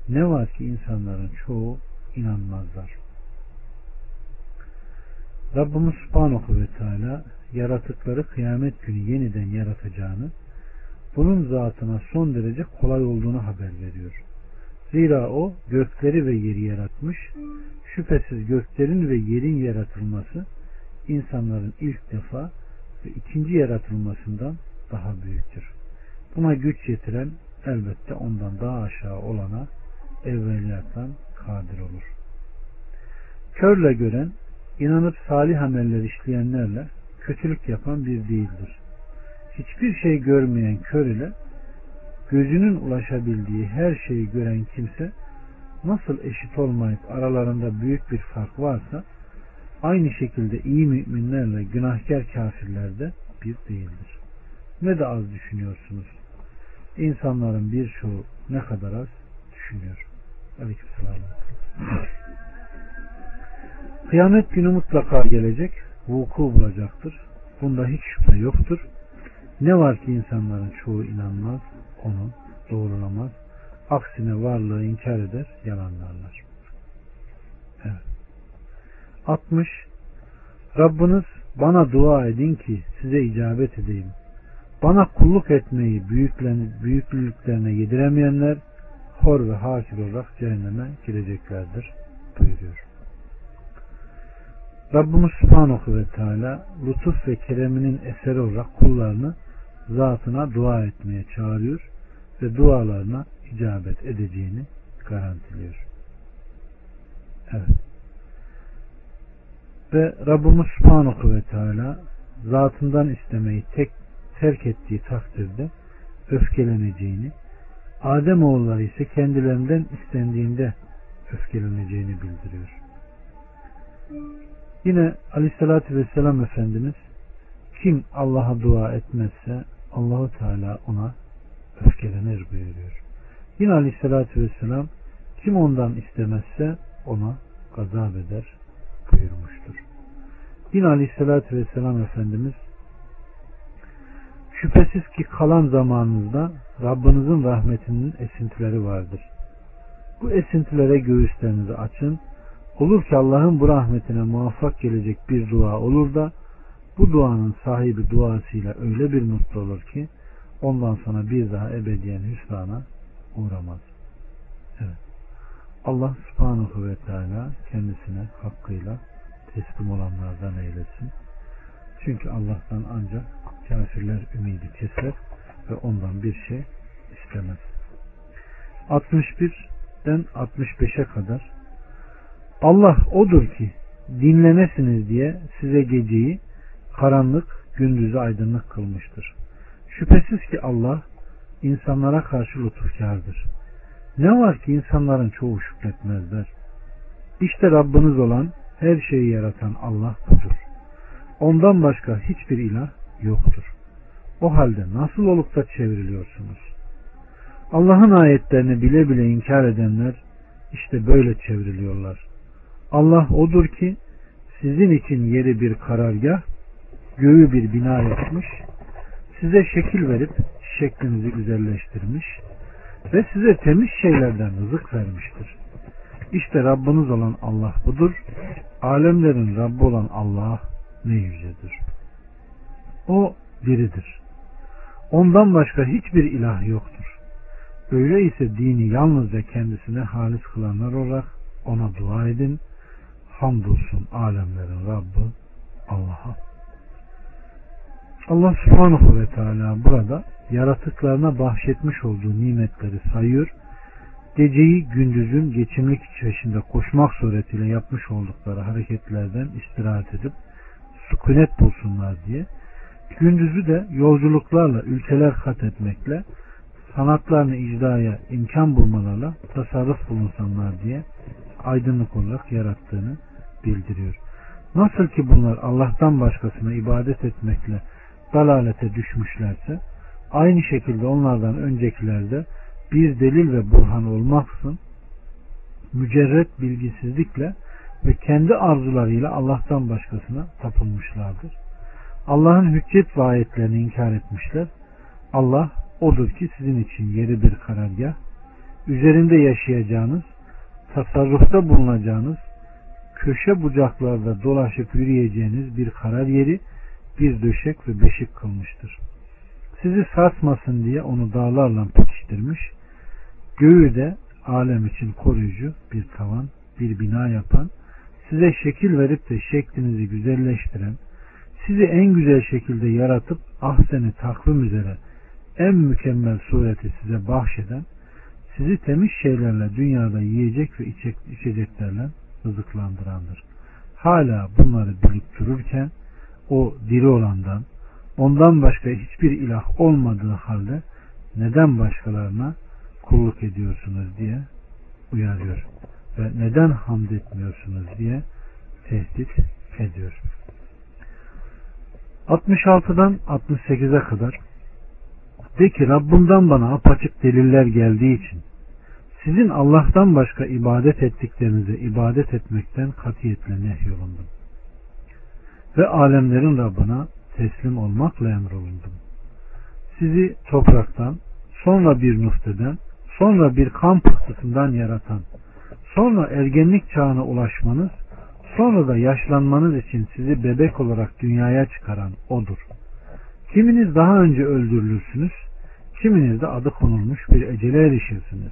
Ne var ki insanların çoğu inanmazlar. Rabbimiz Subhanahu ve Teala yaratıkları kıyamet günü yeniden yaratacağını, bunun zatına son derece kolay olduğunu haber veriyor. Zira o gökleri ve yeri yaratmış, şüphesiz göklerin ve yerin yaratılması insanların ilk defa ve ikinci yaratılmasından daha büyüktür. Buna güç yetiren elbette ondan daha aşağı olana evveliyattan kadir olur. Körle gören, inanıp salih ameller işleyenlerle kötülük yapan bir değildir. Hiçbir şey görmeyen kör ile gözünün ulaşabildiği her şeyi gören kimse nasıl eşit olmayıp aralarında büyük bir fark varsa aynı şekilde iyi müminlerle günahkar kafirler de bir değildir. Ne de az düşünüyorsunuz. İnsanların birçoğu ne kadar az düşünüyor. Aleykümselam. Kıyamet günü mutlaka gelecek, vuku bulacaktır. Bunda hiç şüphe yoktur. Ne var ki insanların çoğu inanmaz, onu doğrulamaz. Aksine varlığı inkar eder, yalanlarlar. Evet. 60. Rabbiniz bana dua edin ki size icabet edeyim. Bana kulluk etmeyi büyüklüklerine yediremeyenler hor ve hakir olarak cehenneme gireceklerdir buyuruyor. Rabbimiz Subhanahu ve Teala lütuf ve kereminin eseri olarak kullarını zatına dua etmeye çağırıyor ve dualarına icabet edeceğini garantiliyor. Evet. Ve Rabbimiz Subhanahu ve Teala zatından istemeyi tek terk ettiği takdirde öfkeleneceğini, Adem oğulları ise kendilerinden istendiğinde öfkeleneceğini bildiriyor. Yine Aleyhisselatü Vesselam Efendimiz kim Allah'a dua etmezse Allahu Teala ona öfkelenir buyuruyor. Yine Aleyhisselatü Vesselam kim ondan istemezse ona gazap eder buyurmuştur. Yine Aleyhisselatü Vesselam Efendimiz şüphesiz ki kalan zamanınızda Rabbinizin rahmetinin esintileri vardır. Bu esintilere göğüslerinizi açın Olur ki Allah'ın bu rahmetine muvaffak gelecek bir dua olur da bu duanın sahibi duasıyla öyle bir mutlu olur ki ondan sonra bir daha ebediyen hüsrana uğramaz. Evet. Allah subhanahu ve teala kendisine hakkıyla teslim olanlardan eylesin. Çünkü Allah'tan ancak kafirler ümidi keser ve ondan bir şey istemez. 61'den 65'e kadar Allah odur ki dinlenesiniz diye size geceyi karanlık, gündüzü aydınlık kılmıştır. Şüphesiz ki Allah insanlara karşı lütufkardır. Ne var ki insanların çoğu şükretmezler. İşte Rabbiniz olan her şeyi yaratan Allah budur. Ondan başka hiçbir ilah yoktur. O halde nasıl olup da çevriliyorsunuz? Allah'ın ayetlerini bile bile inkar edenler işte böyle çevriliyorlar. Allah odur ki sizin için yeri bir karargah, göğü bir bina yapmış, size şekil verip şeklinizi güzelleştirmiş ve size temiz şeylerden rızık vermiştir. İşte Rabbiniz olan Allah budur. Alemlerin Rabbi olan Allah ne yücedir. O biridir. Ondan başka hiçbir ilah yoktur. Öyleyse dini yalnızca kendisine halis kılanlar olarak ona dua edin. Hamdolsun alemlerin Rabbi Allah'a. Allah subhanahu ve teala burada yaratıklarına bahşetmiş olduğu nimetleri sayıyor. Geceyi gündüzün geçimlik içerisinde koşmak suretiyle yapmış oldukları hareketlerden istirahat edip sükunet bulsunlar diye gündüzü de yolculuklarla ülkeler kat etmekle sanatlarını icraya imkan bulmalarla tasarruf bulunsanlar diye aydınlık olarak yarattığını bildiriyor. Nasıl ki bunlar Allah'tan başkasına ibadet etmekle dalalete düşmüşlerse aynı şekilde onlardan öncekilerde bir delil ve burhan olmaksın mücerret bilgisizlikle ve kendi arzularıyla Allah'tan başkasına tapınmışlardır. Allah'ın hüccet ve ayetlerini inkar etmişler. Allah odur ki sizin için yeri bir karargah, üzerinde yaşayacağınız, tasarrufta bulunacağınız, köşe bucaklarda dolaşıp yürüyeceğiniz bir karar yeri, bir döşek ve beşik kılmıştır. Sizi sarsmasın diye onu dağlarla pekiştirmiş, göğü de alem için koruyucu bir tavan, bir bina yapan, size şekil verip de şeklinizi güzelleştiren, sizi en güzel şekilde yaratıp ahseni takvim üzere en mükemmel sureti size bahşeden, sizi temiz şeylerle dünyada yiyecek ve içeceklerle rızıklandırandır. Hala bunları bilip dururken o diri olandan, ondan başka hiçbir ilah olmadığı halde neden başkalarına kulluk ediyorsunuz diye uyarıyor ve neden hamd etmiyorsunuz diye tehdit ediyor. 66'dan 68'e kadar de ki Rabbimden bana apaçık deliller geldiği için sizin Allah'tan başka ibadet ettiklerinize ibadet etmekten katiyetle nehyolundum. Ve alemlerin Rabbına teslim olmakla emrolundum. Sizi topraktan, sonra bir nufteden, sonra bir kan pıhtısından yaratan, sonra ergenlik çağına ulaşmanız, sonra da yaşlanmanız için sizi bebek olarak dünyaya çıkaran O'dur. Kiminiz daha önce öldürülürsünüz, kiminiz de adı konulmuş bir ecele erişirsiniz.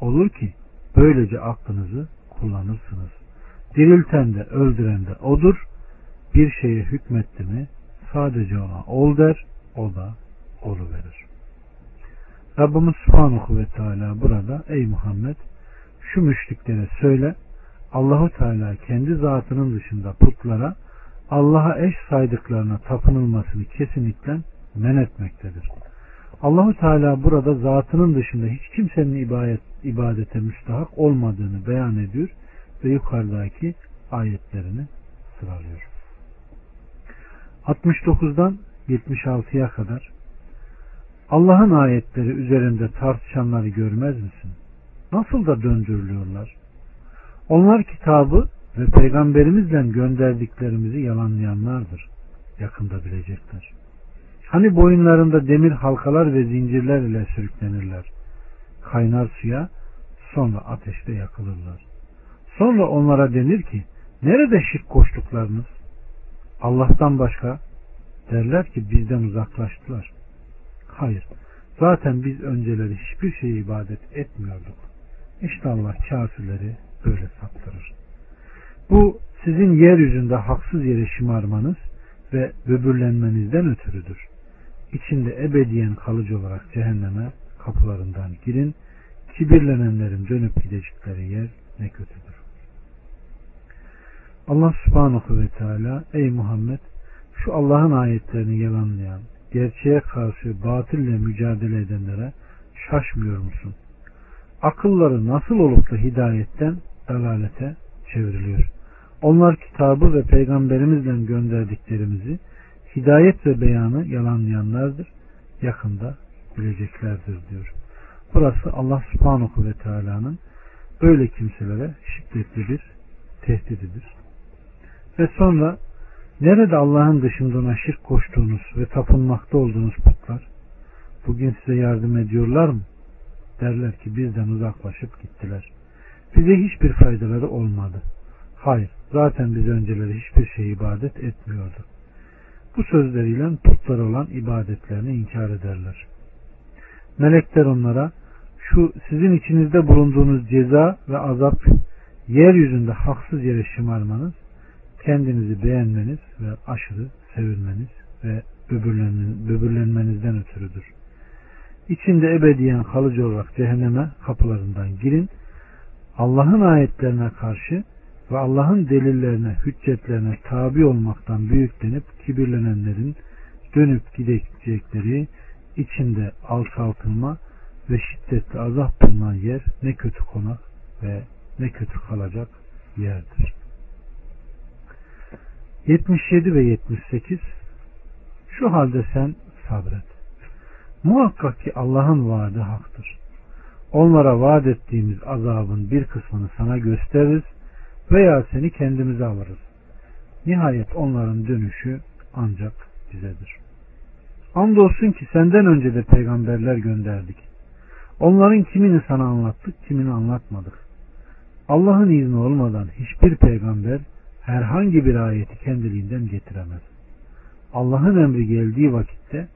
Olur ki böylece aklınızı kullanırsınız. Dirilten de öldüren de O'dur. Bir şeye hükmetti mi sadece ona ol der, o da olu verir. Rabbimiz Subhanahu ve Teala burada ey Muhammed şu müşriklere söyle Allahu Teala kendi zatının dışında putlara Allah'a eş saydıklarına tapınılmasını kesinlikle men etmektedir. Allahu Teala burada zatının dışında hiç kimsenin ibadet, ibadete müstahak olmadığını beyan ediyor ve yukarıdaki ayetlerini sıralıyor. 69'dan 76'ya kadar Allah'ın ayetleri üzerinde tartışanları görmez misin? Nasıl da döndürülüyorlar? Onlar kitabı ve peygamberimizle gönderdiklerimizi yalanlayanlardır. Yakında bilecekler. Hani boyunlarında demir halkalar ve zincirler ile sürüklenirler. Kaynar suya sonra ateşte yakılırlar. Sonra onlara denir ki nerede şirk koştuklarınız? Allah'tan başka Derler ki bizden uzaklaştılar. Hayır. Zaten biz önceleri hiçbir şeye ibadet etmiyorduk. İşte Allah kafirleri böyle saptırır. Bu sizin yeryüzünde haksız yere şımarmanız ve böbürlenmenizden ötürüdür. İçinde ebediyen kalıcı olarak cehenneme kapılarından girin. Kibirlenenlerin dönüp gidecekleri yer ne kötüdür. Allah subhanahu ve teala ey Muhammed şu Allah'ın ayetlerini yalanlayan, gerçeğe karşı batille mücadele edenlere şaşmıyor musun? Akılları nasıl olup da hidayetten dalalete çevriliyor? Onlar kitabı ve peygamberimizle gönderdiklerimizi hidayet ve beyanı yalanlayanlardır. Yakında bileceklerdir diyor. Burası Allah subhanahu ve teala'nın böyle kimselere şiddetli bir tehdididir. Ve sonra nerede Allah'ın dışında ona şirk koştuğunuz ve tapınmakta olduğunuz putlar bugün size yardım ediyorlar mı? Derler ki bizden uzaklaşıp gittiler. Bize hiçbir faydaları olmadı. Hayır, zaten biz önceleri hiçbir şey ibadet etmiyordu. Bu sözleriyle putlar olan ibadetlerini inkar ederler. Melekler onlara şu sizin içinizde bulunduğunuz ceza ve azap yeryüzünde haksız yere şımarmanız, kendinizi beğenmeniz ve aşırı sevilmeniz ve böbürlenmenizden ötürüdür. İçinde ebediyen kalıcı olarak cehenneme kapılarından girin. Allah'ın ayetlerine karşı ve Allah'ın delillerine, hüccetlerine tabi olmaktan büyüklenip kibirlenenlerin dönüp gidecekleri içinde alçaltılma ve şiddetli azap bulunan yer ne kötü konak ve ne kötü kalacak yerdir. 77 ve 78 Şu halde sen sabret. Muhakkak ki Allah'ın vaadi haktır. Onlara vaat ettiğimiz azabın bir kısmını sana gösteririz veya seni kendimize alırız. Nihayet onların dönüşü ancak bizedir. Andolsun ki senden önce de peygamberler gönderdik. Onların kimini sana anlattık, kimini anlatmadık. Allah'ın izni olmadan hiçbir peygamber herhangi bir ayeti kendiliğinden getiremez. Allah'ın emri geldiği vakitte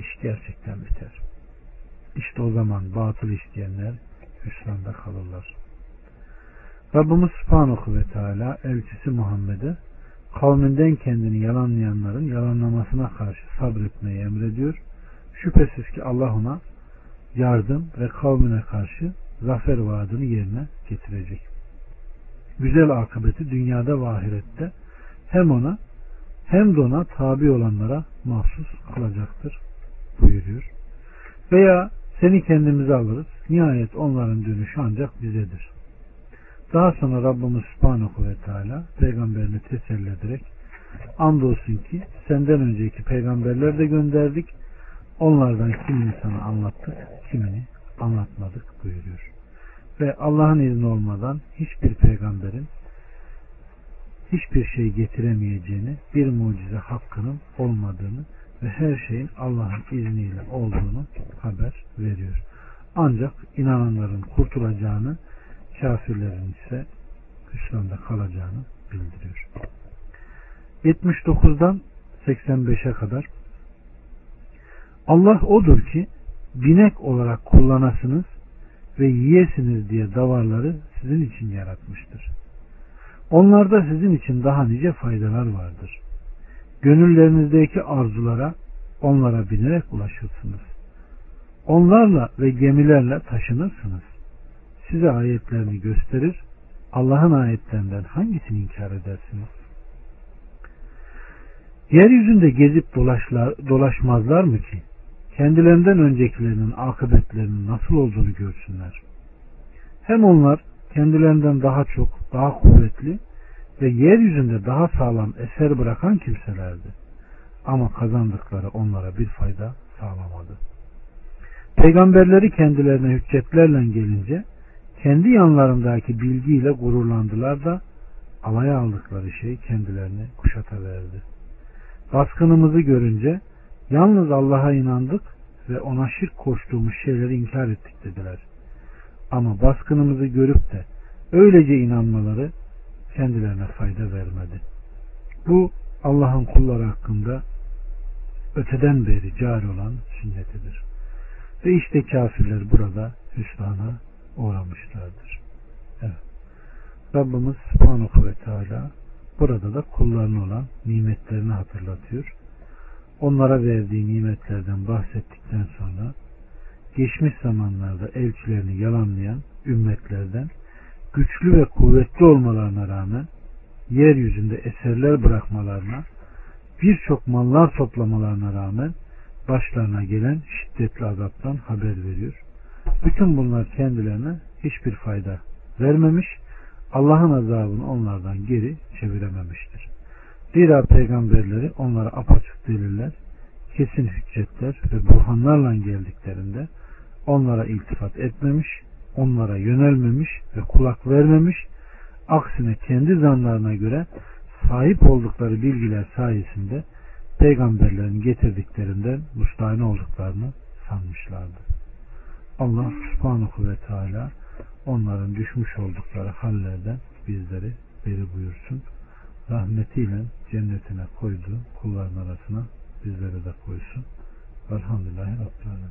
iş gerçekten biter. İşte o zaman batıl isteyenler hüsranda kalırlar. Rabbimiz Subhanahu ve Teala elçisi Muhammed'e kavminden kendini yalanlayanların yalanlamasına karşı sabretmeyi emrediyor. Şüphesiz ki Allah ona yardım ve kavmine karşı zafer vaadini yerine getirecek. Güzel akıbeti dünyada ve ahirette hem ona hem de ona tabi olanlara mahsus kalacaktır buyuruyor. Veya seni kendimize alırız. Nihayet onların dönüşü ancak bizedir. Daha sonra Rabbimiz Subhanahu ve Teala peygamberini teselli ederek andolsun ki senden önceki peygamberler de gönderdik. Onlardan kimini sana anlattık, kimini anlatmadık buyuruyor. Ve Allah'ın izni olmadan hiçbir peygamberin hiçbir şey getiremeyeceğini, bir mucize hakkının olmadığını ve her şeyin Allah'ın izniyle olduğunu haber veriyor. Ancak inananların kurtulacağını kafirlerin ise hüsranda kalacağını bildiriyor. 79'dan 85'e kadar Allah odur ki binek olarak kullanasınız ve yiyesiniz diye davarları sizin için yaratmıştır. Onlarda sizin için daha nice faydalar vardır. Gönüllerinizdeki arzulara onlara binerek ulaşırsınız. Onlarla ve gemilerle taşınırsınız size ayetlerini gösterir. Allah'ın ayetlerinden hangisini inkar edersiniz? Yeryüzünde gezip dolaşlar, dolaşmazlar mı ki? Kendilerinden öncekilerinin akıbetlerinin nasıl olduğunu görsünler. Hem onlar kendilerinden daha çok, daha kuvvetli ve yeryüzünde daha sağlam eser bırakan kimselerdi. Ama kazandıkları onlara bir fayda sağlamadı. Peygamberleri kendilerine hüccetlerle gelince kendi yanlarındaki bilgiyle gururlandılar da alaya aldıkları şey kendilerini kuşataverdi. Baskınımızı görünce yalnız Allah'a inandık ve ona şirk koştuğumuz şeyleri inkar ettik dediler. Ama baskınımızı görüp de öylece inanmaları kendilerine fayda vermedi. Bu Allah'ın kulları hakkında öteden beri cari olan sünnetidir. Ve işte kafirler burada hüsrana uğramışlardır. Evet. Rabbimiz Subhanahu ve Teala burada da kullarına olan nimetlerini hatırlatıyor. Onlara verdiği nimetlerden bahsettikten sonra geçmiş zamanlarda elçilerini yalanlayan ümmetlerden güçlü ve kuvvetli olmalarına rağmen yeryüzünde eserler bırakmalarına birçok mallar toplamalarına rağmen başlarına gelen şiddetli azaptan haber veriyor. Bütün bunlar kendilerine hiçbir fayda vermemiş, Allah'ın azabını onlardan geri çevirememiştir. Zira peygamberleri onlara apaçık deliller, kesin hüccetler ve burhanlarla geldiklerinde onlara iltifat etmemiş, onlara yönelmemiş ve kulak vermemiş, aksine kendi zanlarına göre sahip oldukları bilgiler sayesinde peygamberlerin getirdiklerinden müstahane olduklarını sanmışlardı. Allah subhanahu ve teala onların düşmüş oldukları hallerden bizleri beri buyursun. Rahmetiyle cennetine koyduğu kulların arasına bizleri de koysun. Velhamdülillahi Rabbil.